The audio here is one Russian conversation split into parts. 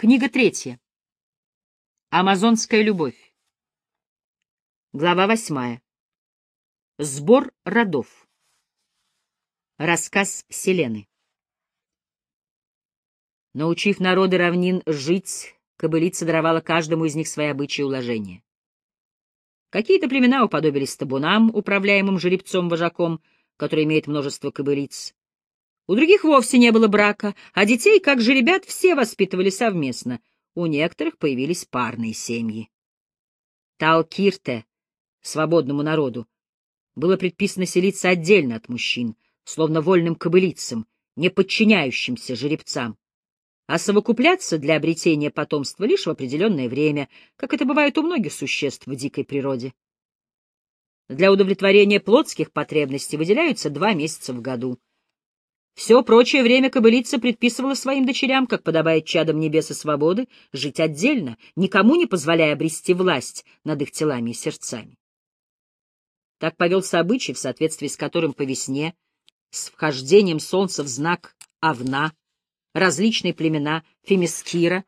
Книга третья. Амазонская любовь. Глава восьмая. Сбор родов. Рассказ Селены. Научив народы равнин жить, кобылица даровала каждому из них свои обычаи и уложения. Какие-то племена уподобились табунам, управляемым жеребцом-вожаком, который имеет множество кобылиц. У других вовсе не было брака, а детей, как же ребят, все воспитывали совместно. У некоторых появились парные семьи. Таокирте, свободному народу, было предписано селиться отдельно от мужчин, словно вольным кобылицам, не подчиняющимся жеребцам, а совокупляться для обретения потомства лишь в определенное время, как это бывает у многих существ в дикой природе. Для удовлетворения плотских потребностей выделяются два месяца в году — все прочее время кобылица предписывала своим дочерям, как подобает чадам небес и свободы, жить отдельно, никому не позволяя обрести власть над их телами и сердцами. Так повелся обычай, в соответствии с которым по весне, с вхождением солнца в знак Овна, различные племена Фемискира,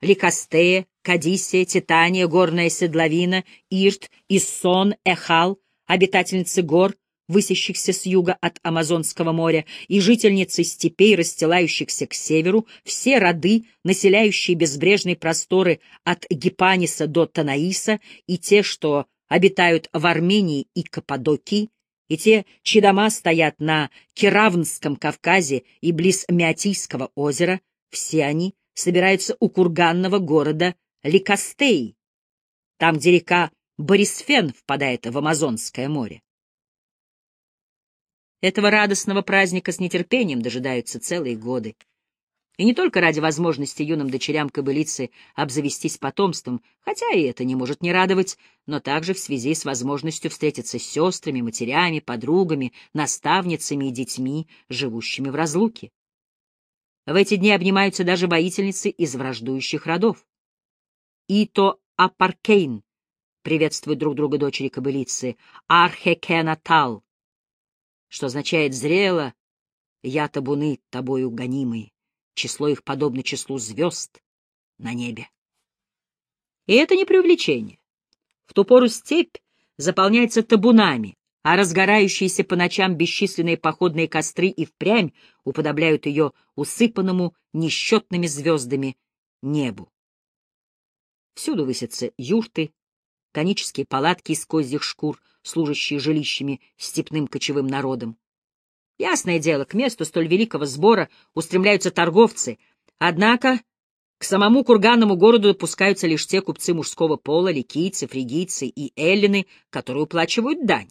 Ликастея, Кадисия, Титания, Горная Седловина, Ирт, Иссон, Эхал, обитательницы гор — высящихся с юга от Амазонского моря, и жительницы степей, расстилающихся к северу, все роды, населяющие безбрежные просторы от Гипаниса до Танаиса, и те, что обитают в Армении и Каппадокии, и те, чьи дома стоят на Керавнском Кавказе и близ Меотийского озера, все они собираются у курганного города Ликастеи, там, где река Борисфен впадает в Амазонское море. Этого радостного праздника с нетерпением дожидаются целые годы. И не только ради возможности юным дочерям кобылицы обзавестись потомством, хотя и это не может не радовать, но также в связи с возможностью встретиться с сестрами, матерями, подругами, наставницами и детьми, живущими в разлуке. В эти дни обнимаются даже воительницы из враждующих родов. Ито Апаркейн приветствуют друг друга дочери кобылицы, Архекенатал что означает «зрело, я табуны тобою гонимые, число их подобно числу звезд на небе». И это не преувеличение. В ту пору степь заполняется табунами, а разгорающиеся по ночам бесчисленные походные костры и впрямь уподобляют ее усыпанному несчетными звездами небу. Всюду высятся юрты, конические палатки из козьих шкур, служащие жилищами степным кочевым народом. Ясное дело, к месту столь великого сбора устремляются торговцы, однако к самому курганному городу допускаются лишь те купцы мужского пола, ликийцы, фригийцы и эллины, которые уплачивают дань.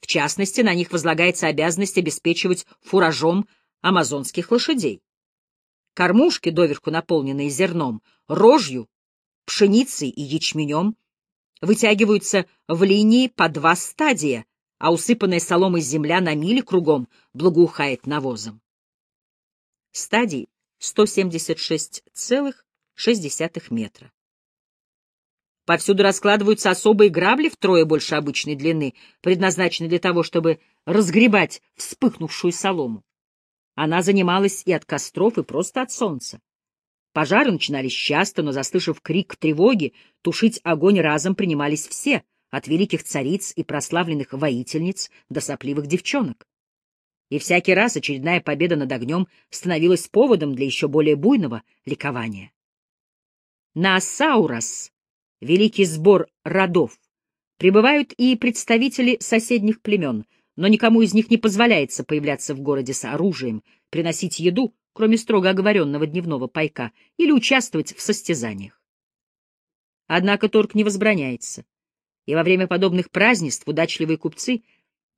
В частности, на них возлагается обязанность обеспечивать фуражом амазонских лошадей. Кормушки, доверху наполненные зерном, рожью, пшеницей и ячменем, вытягиваются в линии по два стадия, а усыпанная соломой земля на миле кругом благоухает навозом. Стадий 176,6 метра. Повсюду раскладываются особые грабли втрое больше обычной длины, предназначенные для того, чтобы разгребать вспыхнувшую солому. Она занималась и от костров, и просто от солнца. Пожары начинались часто, но, заслышав крик тревоги, тушить огонь разом принимались все, от великих цариц и прославленных воительниц до сопливых девчонок. И всякий раз очередная победа над огнем становилась поводом для еще более буйного ликования. На Саурас, великий сбор родов, прибывают и представители соседних племен, но никому из них не позволяется появляться в городе с оружием, приносить еду кроме строго оговоренного дневного пайка, или участвовать в состязаниях. Однако торг не возбраняется, и во время подобных празднеств удачливые купцы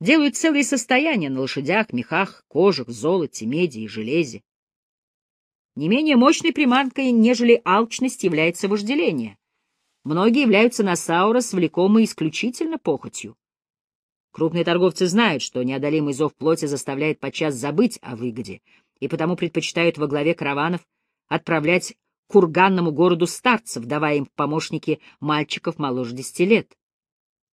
делают целые состояния на лошадях, мехах, кожах, золоте, меди и железе. Не менее мощной приманкой, нежели алчность, является вожделение. Многие являются на Саурос влекомы исключительно похотью. Крупные торговцы знают, что неодолимый зов плоти заставляет подчас забыть о выгоде, и потому предпочитают во главе караванов отправлять к курганному городу старцев, давая им в помощники мальчиков моложе десяти лет.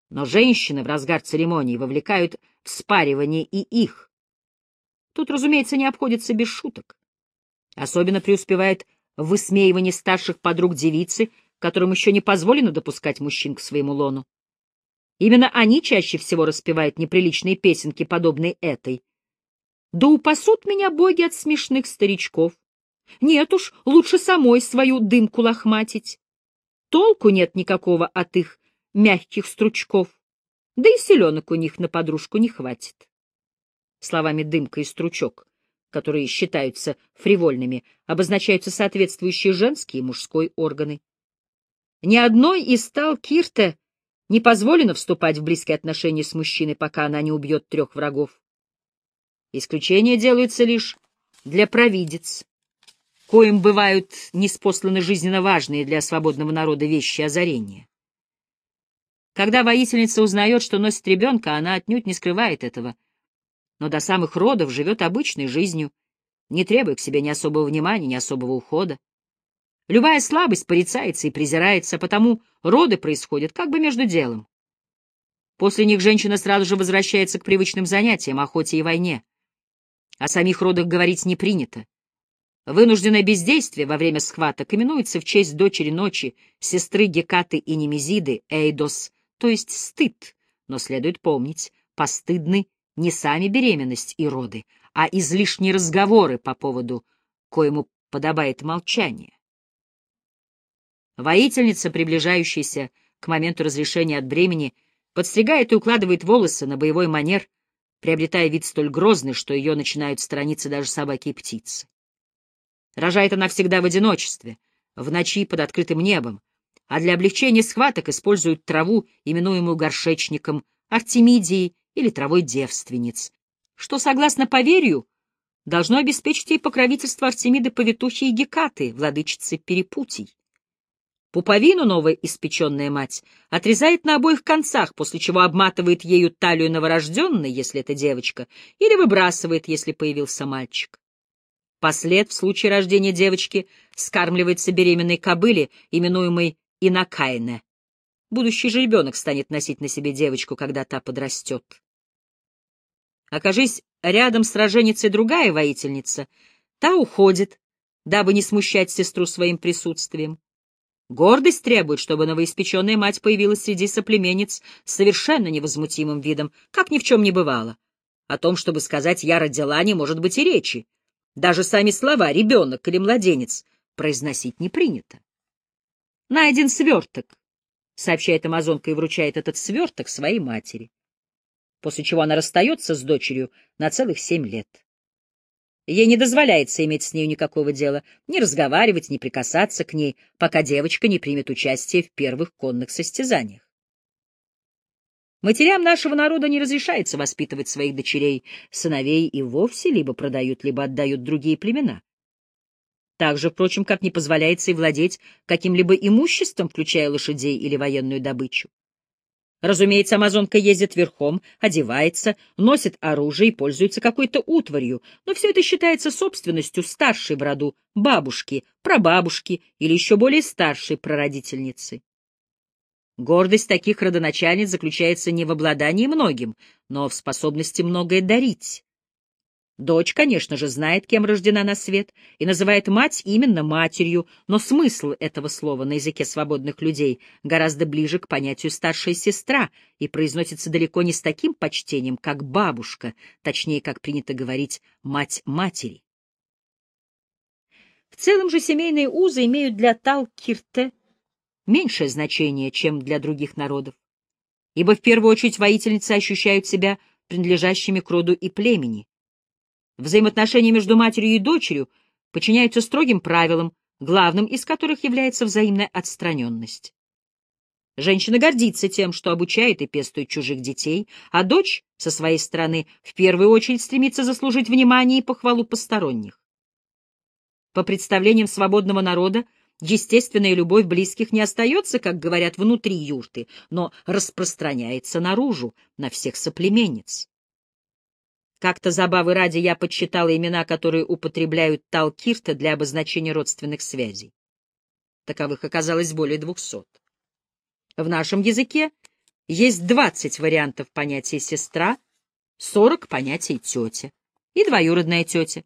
Но женщины в разгар церемонии вовлекают в спаривание и их. Тут, разумеется, не обходится без шуток. Особенно преуспевает высмеивание старших подруг девицы, которым еще не позволено допускать мужчин к своему лону. Именно они чаще всего распевают неприличные песенки, подобные этой. «Да упасут меня боги от смешных старичков. Нет уж, лучше самой свою дымку лохматить. Толку нет никакого от их мягких стручков, да и селенок у них на подружку не хватит». Словами «дымка» и «стручок», которые считаются фривольными, обозначаются соответствующие женские и мужской органы. Ни одной из тал Кирта не позволено вступать в близкие отношения с мужчиной, пока она не убьет трех врагов. Исключения делаются лишь для провидец, коим бывают неспосланы жизненно важные для свободного народа вещи озарения. Когда воительница узнает, что носит ребенка, она отнюдь не скрывает этого, но до самых родов живет обычной жизнью, не требуя к себе ни особого внимания, ни особого ухода. Любая слабость порицается и презирается, потому роды происходят как бы между делом. После них женщина сразу же возвращается к привычным занятиям, охоте и войне. О самих родах говорить не принято. Вынужденное бездействие во время схваток именуется в честь дочери ночи, сестры Гекаты и Немезиды, Эйдос, то есть стыд, но следует помнить, постыдны не сами беременность и роды, а излишние разговоры по поводу, коему подобает молчание. Воительница, приближающаяся к моменту разрешения от бремени, подстригает и укладывает волосы на боевой манер, приобретая вид столь грозный, что ее начинают сторониться даже собаки и птицы. Рожает она всегда в одиночестве, в ночи под открытым небом, а для облегчения схваток используют траву, именуемую горшечником, артемидией или травой девственниц, что, согласно поверью, должно обеспечить ей покровительство Артемиды Повитухи и Гекаты, владычицы перепутий. Пуповину новая испеченная мать отрезает на обоих концах, после чего обматывает ею талию новорожденной, если это девочка, или выбрасывает, если появился мальчик. Послед в случае рождения девочки скармливается беременной кобыле, именуемой Инакайне. Будущий же ребенок станет носить на себе девочку, когда та подрастет. Окажись рядом с роженицей другая воительница, та уходит, дабы не смущать сестру своим присутствием. Гордость требует, чтобы новоиспеченная мать появилась среди соплеменниц с совершенно невозмутимым видом, как ни в чем не бывало. О том, чтобы сказать «я родила», не может быть и речи. Даже сами слова «ребенок» или «младенец» произносить не принято. «Найден сверток», — сообщает амазонка и вручает этот сверток своей матери, после чего она расстается с дочерью на целых семь лет. Ей не дозволяется иметь с нею никакого дела, ни разговаривать, ни прикасаться к ней, пока девочка не примет участие в первых конных состязаниях. Матерям нашего народа не разрешается воспитывать своих дочерей, сыновей и вовсе либо продают, либо отдают другие племена. Так же, впрочем, как не позволяется и владеть каким-либо имуществом, включая лошадей или военную добычу. Разумеется, амазонка ездит верхом, одевается, носит оружие и пользуется какой-то утварью, но все это считается собственностью старшей в роду бабушки, прабабушки или еще более старшей прародительницы. Гордость таких родоначальниц заключается не в обладании многим, но в способности многое дарить. Дочь, конечно же, знает, кем рождена на свет, и называет мать именно матерью, но смысл этого слова на языке свободных людей гораздо ближе к понятию «старшая сестра» и произносится далеко не с таким почтением, как бабушка, точнее, как принято говорить, мать матери. В целом же семейные узы имеют для Талкирте меньшее значение, чем для других народов, ибо в первую очередь воительницы ощущают себя принадлежащими к роду и племени. Взаимоотношения между матерью и дочерью подчиняются строгим правилам, главным из которых является взаимная отстраненность. Женщина гордится тем, что обучает и пестует чужих детей, а дочь, со своей стороны, в первую очередь стремится заслужить внимание и похвалу посторонних. По представлениям свободного народа, естественная любовь близких не остается, как говорят, внутри юрты, но распространяется наружу, на всех соплеменниц. Как-то забавы ради я подсчитала имена, которые употребляют Талкирта для обозначения родственных связей. Таковых оказалось более двухсот. В нашем языке есть двадцать вариантов понятия «сестра», сорок понятий «тетя» и двоюродная тетя.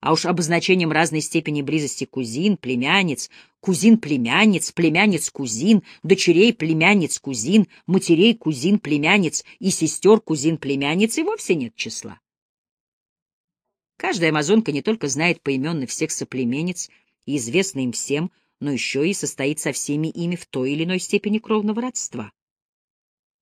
А уж обозначением разной степени близости кузин, племянниц, кузин-племянниц, племянниц-кузин, дочерей племянниц-кузин, матерей кузин-племянниц и сестер кузин-племянниц и вовсе нет числа. Каждая амазонка не только знает поименно всех соплеменниц и известна им всем, но еще и состоит со всеми ими в той или иной степени кровного родства.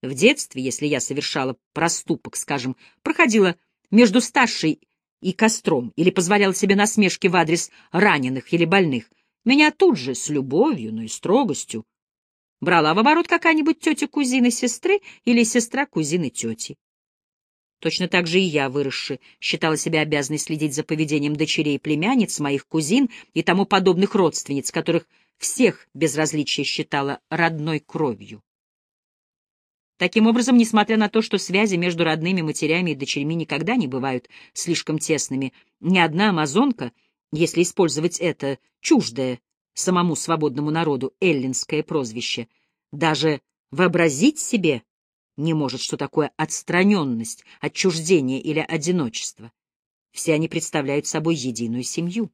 В детстве, если я совершала проступок, скажем, проходила между старшей и костром или позволяла себе насмешки в адрес раненых или больных, меня тут же с любовью, но и строгостью брала в оборот какая-нибудь тетя кузины сестры или сестра кузины тети. Точно так же и я, выросши, считала себя обязанной следить за поведением дочерей племянниц, моих кузин и тому подобных родственниц, которых всех без различия считала родной кровью. Таким образом, несмотря на то, что связи между родными матерями и дочерьми никогда не бывают слишком тесными, ни одна амазонка, если использовать это чуждое самому свободному народу эллинское прозвище, даже вообразить себе не может, что такое отстраненность, отчуждение или одиночество. Все они представляют собой единую семью.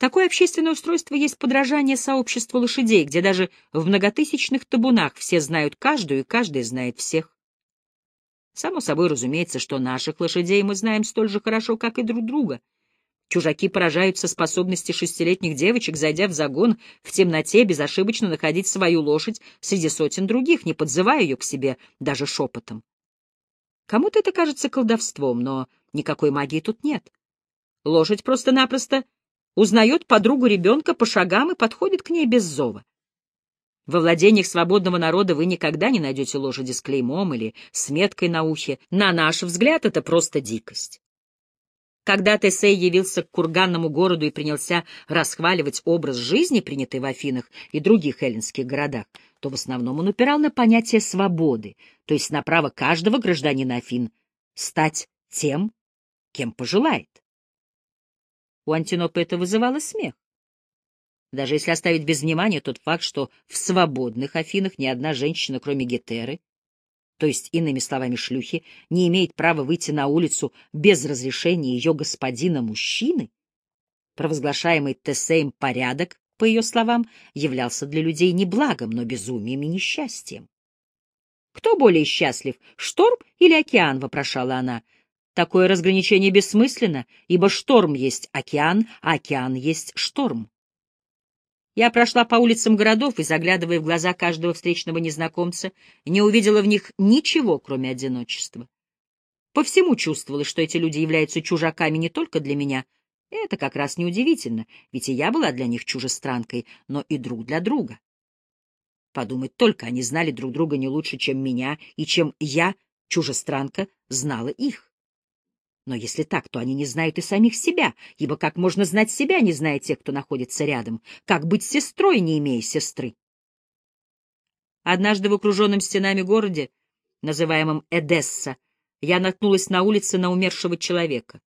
Такое общественное устройство есть подражание сообществу лошадей, где даже в многотысячных табунах все знают каждую, и каждый знает всех. Само собой разумеется, что наших лошадей мы знаем столь же хорошо, как и друг друга. Чужаки поражаются способности шестилетних девочек, зайдя в загон, в темноте безошибочно находить свою лошадь среди сотен других, не подзывая ее к себе даже шепотом. Кому-то это кажется колдовством, но никакой магии тут нет. Лошадь просто-напросто узнает подругу ребенка по шагам и подходит к ней без зова. Во владениях свободного народа вы никогда не найдете лошади с клеймом или с меткой на ухе. На наш взгляд, это просто дикость. Когда Тесей явился к курганному городу и принялся расхваливать образ жизни, принятый в Афинах и других эллинских городах, то в основном он упирал на понятие свободы, то есть на право каждого гражданина Афин стать тем, кем пожелает. У Антинопы это вызывало смех. Даже если оставить без внимания тот факт, что в свободных Афинах ни одна женщина, кроме Гетеры, то есть, иными словами, шлюхи, не имеет права выйти на улицу без разрешения ее господина-мужчины, провозглашаемый Тесеем порядок, по ее словам, являлся для людей не благом, но безумием и несчастьем. «Кто более счастлив, шторм или океан?» — вопрошала она. Такое разграничение бессмысленно, ибо шторм есть океан, а океан есть шторм. Я прошла по улицам городов и, заглядывая в глаза каждого встречного незнакомца, не увидела в них ничего, кроме одиночества. По всему чувствовала, что эти люди являются чужаками не только для меня. Это как раз неудивительно, ведь и я была для них чужестранкой, но и друг для друга. Подумать только, они знали друг друга не лучше, чем меня, и чем я, чужестранка, знала их. Но если так, то они не знают и самих себя, ибо как можно знать себя, не зная тех, кто находится рядом? Как быть сестрой, не имея сестры? Однажды в окруженном стенами городе, называемом Эдесса, я наткнулась на улице на умершего человека.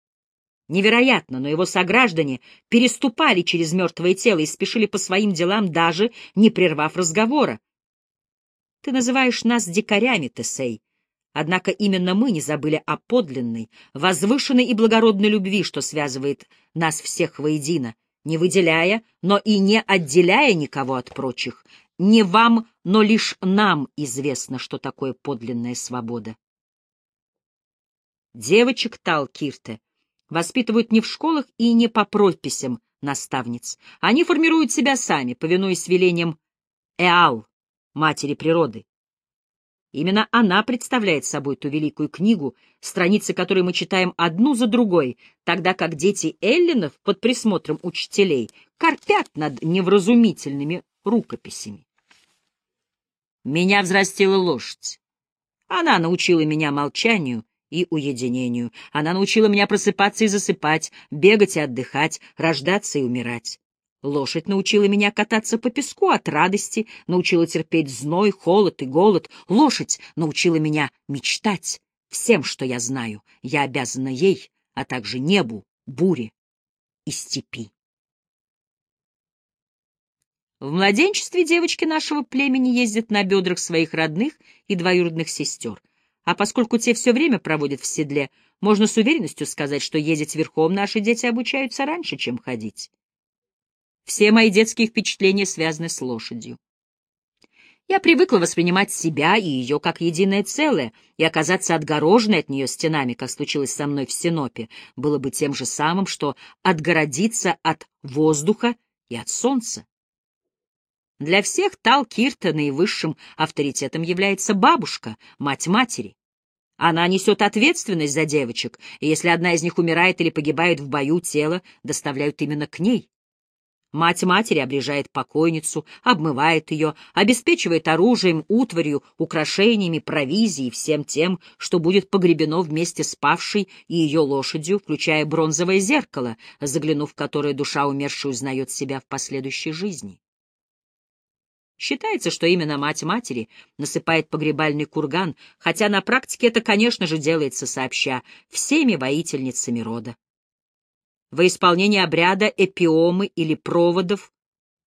Невероятно, но его сограждане переступали через мертвое тело и спешили по своим делам, даже не прервав разговора. — Ты называешь нас дикарями, Тесей, Однако именно мы не забыли о подлинной, возвышенной и благородной любви, что связывает нас всех воедино, не выделяя, но и не отделяя никого от прочих. Не вам, но лишь нам известно, что такое подлинная свобода. Девочек Талкирте воспитывают не в школах и не по прописям наставниц. Они формируют себя сами, повинуясь велениям Эал, матери природы. Именно она представляет собой ту великую книгу, страницы которой мы читаем одну за другой, тогда как дети Эллинов под присмотром учителей корпят над невразумительными рукописями. Меня взрастила лошадь. Она научила меня молчанию и уединению. Она научила меня просыпаться и засыпать, бегать и отдыхать, рождаться и умирать. Лошадь научила меня кататься по песку от радости, научила терпеть зной, холод и голод. Лошадь научила меня мечтать. Всем, что я знаю, я обязана ей, а также небу, буре и степи. В младенчестве девочки нашего племени ездят на бедрах своих родных и двоюродных сестер. А поскольку те все время проводят в седле, можно с уверенностью сказать, что ездить верхом наши дети обучаются раньше, чем ходить. Все мои детские впечатления связаны с лошадью. Я привыкла воспринимать себя и ее как единое целое, и оказаться отгороженной от нее стенами, как случилось со мной в Синопе, было бы тем же самым, что отгородиться от воздуха и от солнца. Для всех Талкирта наивысшим авторитетом является бабушка, мать матери. Она несет ответственность за девочек, и если одна из них умирает или погибает в бою, тело доставляют именно к ней. Мать матери обрежает покойницу, обмывает ее, обеспечивает оружием, утварью, украшениями, провизией, всем тем, что будет погребено вместе с павшей и ее лошадью, включая бронзовое зеркало, заглянув в которое душа умершей узнает себя в последующей жизни. Считается, что именно мать матери насыпает погребальный курган, хотя на практике это, конечно же, делается сообща всеми воительницами рода. Во исполнение обряда эпиомы или проводов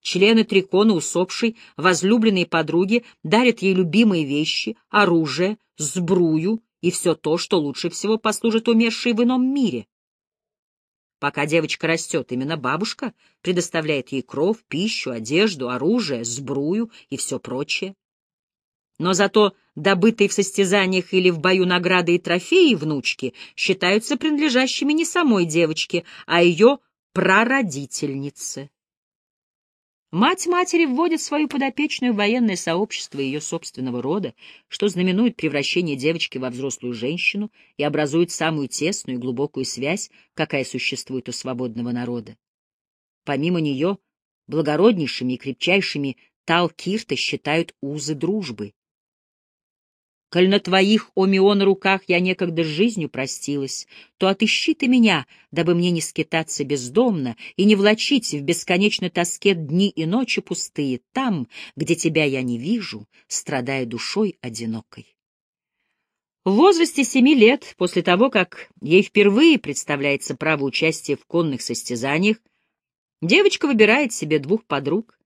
члены трикона усопшей, возлюбленные подруги дарят ей любимые вещи, оружие, сбрую и все то, что лучше всего послужит умершей в ином мире. Пока девочка растет, именно бабушка предоставляет ей кров, пищу, одежду, оружие, сбрую и все прочее. Но зато добытые в состязаниях или в бою награды и трофеи внучки считаются принадлежащими не самой девочке, а ее прародительнице. Мать матери вводит свою подопечную в военное сообщество ее собственного рода, что знаменует превращение девочки во взрослую женщину и образует самую тесную и глубокую связь, какая существует у свободного народа. Помимо нее, благороднейшими и крепчайшими Талкирта считают узы дружбы. Коль на твоих, о руках я некогда с жизнью простилась, то отыщи ты меня, дабы мне не скитаться бездомно и не влачить в бесконечной тоске дни и ночи пустые, там, где тебя я не вижу, страдая душой одинокой. В возрасте семи лет, после того, как ей впервые представляется право участия в конных состязаниях, девочка выбирает себе двух подруг,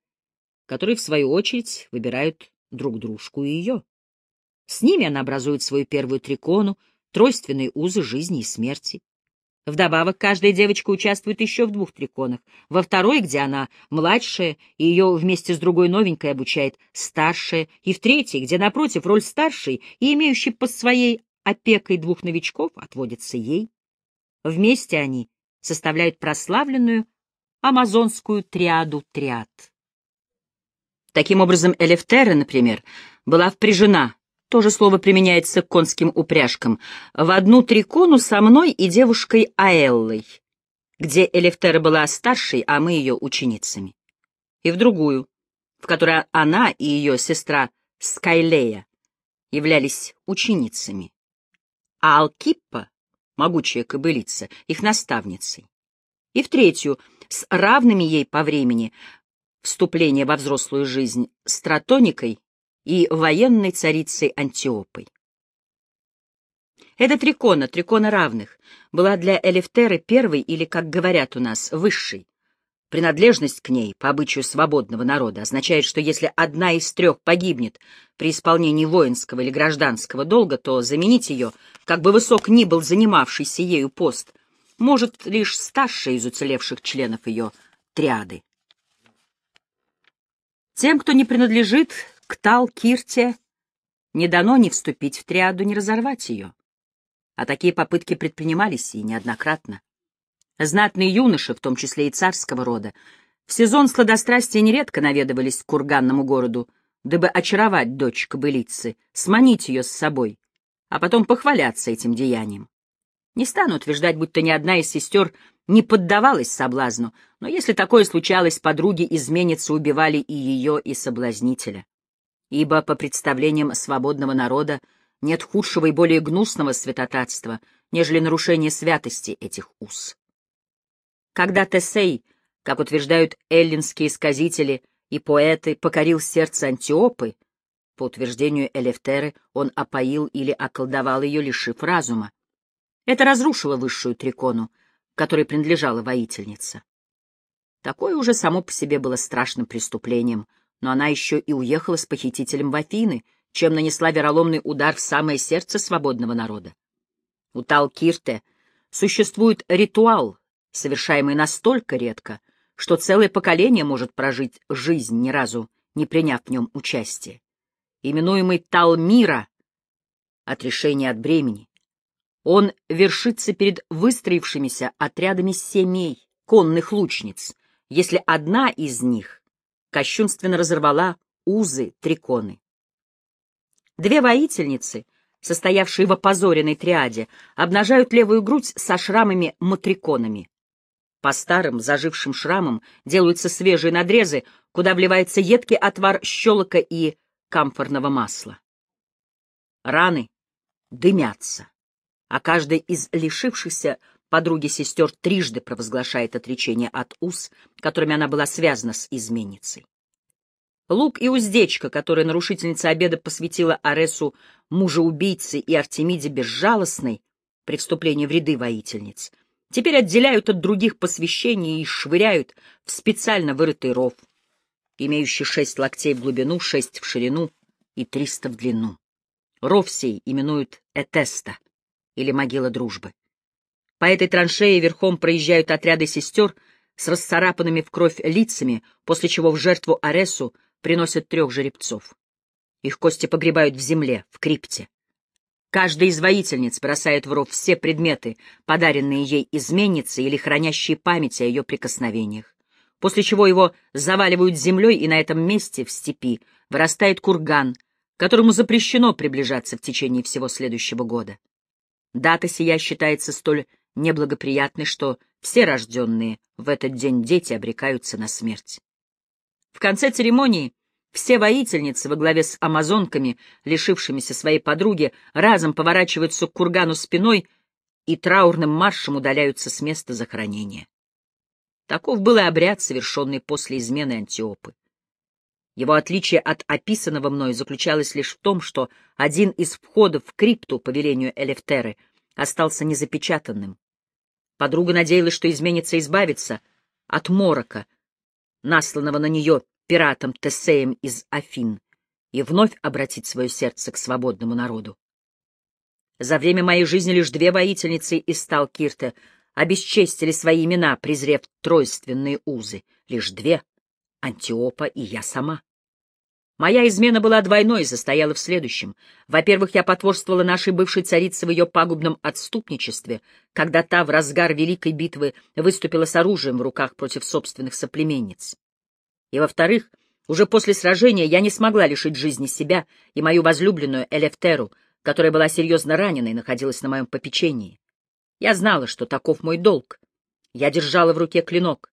которые, в свою очередь, выбирают друг дружку и ее. С ними она образует свою первую трикону, тройственные узы жизни и смерти. Вдобавок, каждая девочка участвует еще в двух триконах. Во второй, где она младшая, и ее вместе с другой новенькой обучает старшая, и в третьей, где, напротив, роль старшей и имеющей под своей опекой двух новичков отводится ей. Вместе они составляют прославленную амазонскую триаду триад. Таким образом, Элефтера, например, была впряжена то же слово применяется к конским упряжкам. В одну трикону со мной и девушкой Аэллой, где Элефтера была старшей, а мы ее ученицами. И в другую, в которой она и ее сестра Скайлея являлись ученицами. А Алкиппа, могучая кобылица, их наставницей. И в третью, с равными ей по времени вступления во взрослую жизнь, стратоникой и военной царицей Антиопой. Эта трикона, трикона равных, была для Элефтеры первой или, как говорят у нас, высшей. Принадлежность к ней, по обычаю свободного народа, означает, что если одна из трех погибнет при исполнении воинского или гражданского долга, то заменить ее, как бы высок ни был занимавшийся ею пост, может лишь старшая из уцелевших членов ее триады. Тем, кто не принадлежит к Тал-Кирте не дано ни вступить в триаду, ни разорвать ее. А такие попытки предпринимались и неоднократно. Знатные юноши, в том числе и царского рода, в сезон сладострастия нередко наведывались к курганному городу, дабы очаровать дочь кобылицы, сманить ее с собой, а потом похваляться этим деянием. Не стану утверждать, будто ни одна из сестер не поддавалась соблазну, но если такое случалось, подруги изменницы убивали и ее, и соблазнителя ибо, по представлениям свободного народа, нет худшего и более гнусного святотатства, нежели нарушение святости этих уз. Когда Тесей, как утверждают эллинские сказители и поэты, покорил сердце Антиопы, по утверждению Элефтеры, он опоил или околдовал ее, лишив разума. Это разрушило высшую трикону, которой принадлежала воительница. Такое уже само по себе было страшным преступлением — но она еще и уехала с похитителем в Афины, чем нанесла вероломный удар в самое сердце свободного народа. У Талкирте существует ритуал, совершаемый настолько редко, что целое поколение может прожить жизнь, ни разу не приняв в нем участие. Именуемый Талмира — отрешение от бремени. Он вершится перед выстроившимися отрядами семей, конных лучниц, если одна из них кощунственно разорвала узы триконы. Две воительницы, состоявшие в опозоренной триаде, обнажают левую грудь со шрамами-матриконами. По старым зажившим шрамам делаются свежие надрезы, куда вливается едкий отвар щелока и камфорного масла. Раны дымятся, а каждая из лишившихся подруги сестер трижды провозглашает отречение от уз, которыми она была связана с изменницей. Лук и уздечка, которые нарушительница обеда посвятила Аресу мужа-убийцы и Артемиде безжалостной при вступлении в ряды воительниц, теперь отделяют от других посвящений и швыряют в специально вырытый ров, имеющий шесть локтей в глубину, шесть в ширину и триста в длину. Ров сей именуют Этеста, или могила дружбы. По этой траншее верхом проезжают отряды сестер с расцарапанными в кровь лицами, после чего в жертву Аресу приносят трех жеребцов. Их кости погребают в земле, в крипте. Каждая из воительниц бросает в ров все предметы, подаренные ей изменницей или хранящие память о ее прикосновениях, после чего его заваливают землей, и на этом месте, в степи, вырастает курган, которому запрещено приближаться в течение всего следующего года. Дата сия считается столь неблагоприятной, что все рожденные в этот день дети обрекаются на смерть. В конце церемонии все воительницы во главе с амазонками, лишившимися своей подруги, разом поворачиваются к кургану спиной и траурным маршем удаляются с места захоронения. Таков был и обряд, совершенный после измены Антиопы. Его отличие от описанного мной заключалось лишь в том, что один из входов в крипту по велению Элефтеры остался незапечатанным. Подруга надеялась, что изменится избавиться от морока, насланного на нее пиратом Тесеем из Афин, и вновь обратить свое сердце к свободному народу. За время моей жизни лишь две воительницы из Сталкирта обесчестили свои имена, презрев тройственные узы. Лишь две — Антиопа и я сама. Моя измена была двойной и состояла в следующем. Во-первых, я потворствовала нашей бывшей царице в ее пагубном отступничестве, когда та в разгар Великой битвы выступила с оружием в руках против собственных соплеменниц. И, во-вторых, уже после сражения я не смогла лишить жизни себя и мою возлюбленную Элефтеру, которая была серьезно ранена и находилась на моем попечении. Я знала, что таков мой долг. Я держала в руке клинок,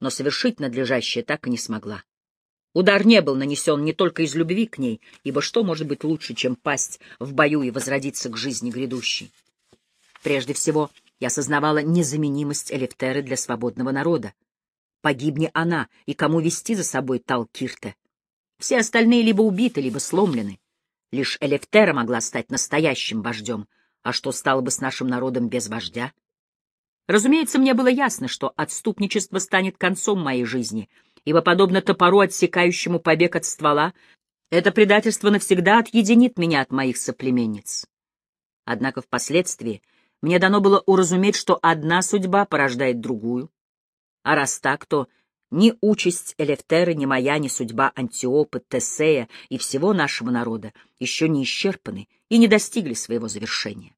но совершить надлежащее так и не смогла. Удар не был нанесен не только из любви к ней, ибо что может быть лучше, чем пасть в бою и возродиться к жизни грядущей? Прежде всего, я осознавала незаменимость Элефтеры для свободного народа. Погибни она, и кому вести за собой Талкирте? Все остальные либо убиты, либо сломлены. Лишь Элефтера могла стать настоящим вождем, а что стало бы с нашим народом без вождя? Разумеется, мне было ясно, что отступничество станет концом моей жизни — ибо, подобно топору, отсекающему побег от ствола, это предательство навсегда отъединит меня от моих соплеменниц. Однако впоследствии мне дано было уразуметь, что одна судьба порождает другую, а раз так, то ни участь Элефтеры, ни моя, ни судьба Антиопы, Тесея и всего нашего народа еще не исчерпаны и не достигли своего завершения.